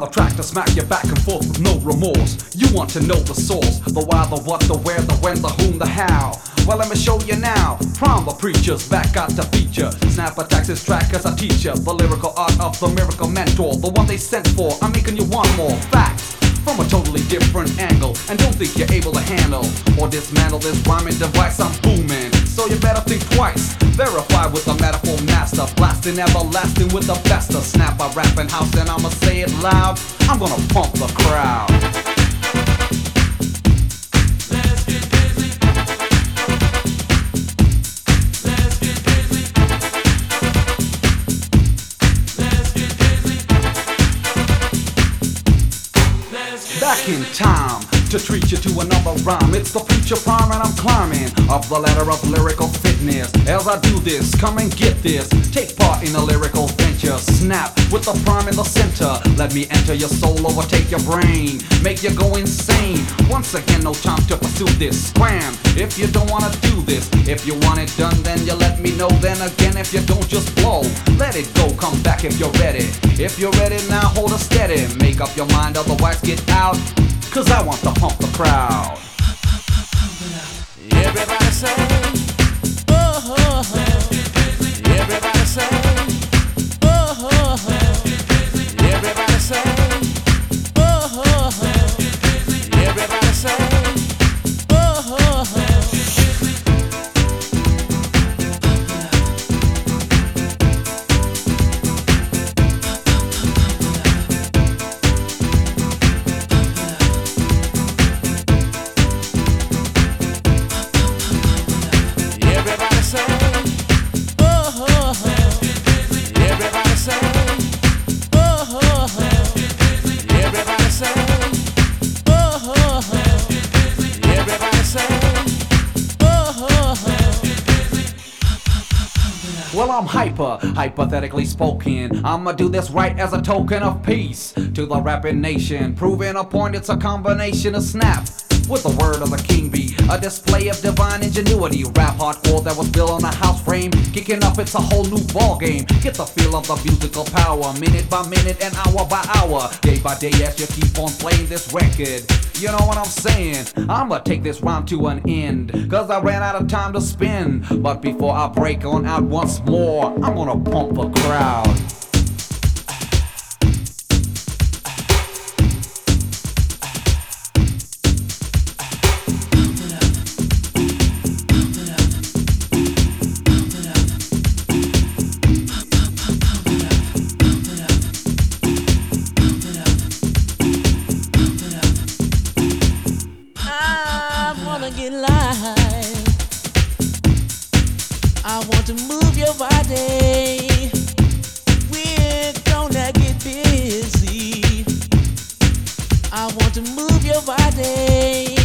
to smack you back and forth with no remorse. You want to know the source, the why, the what, the where, the when, the whom, the how. Well, let me show you now. Prom the preachers back out to feature. Snap attacks this track as a teacher. The lyrical art of the miracle mentor, the one they sent for. I'm making you one more facts from a totally different angle. And don't think you're able to handle or dismantle this rhyming device. I'm booming, so you better think twice. Verify with the metaphor master, blasting everlasting with the best of snap. I rapping house, and I'ma say it loud. I'm gonna pump the crowd. Back in time to treat you to another rhyme. It's the future prime and I'm climbing up the ladder of lyrical fitness. As I do this, come and get this. Take part in a lyrical venture. Snap with the prime in the center. Let me enter your soul, overtake your brain, make you go insane. Once again, no time to pursue this. Scram if you don't wanna do this. If you want it done, then you let me know. Then again, if you don't, just blow. Let it go, come back if you're ready. If you're ready now, hold it steady. Make up your mind, otherwise get out. Cause I want to pump the crowd. Everybody say, oh, oh, oh. oh. Well, I'm hyper, hypothetically spoken. I'ma do this right as a token of peace to the rapping nation. Proving a point, it's a combination of snap. With the word of the king bee, a display of divine ingenuity. Rap hardcore that was built on a house frame. Kicking up, it's a whole new ball game. Get the feel of the musical power, minute by minute and hour by hour, day by day as you keep on playing this record. You know what I'm saying? I'ma take this rhyme to an end, cause I ran out of time to spin. But before I break on out once more, I'm gonna pump a crowd. I want to move your body.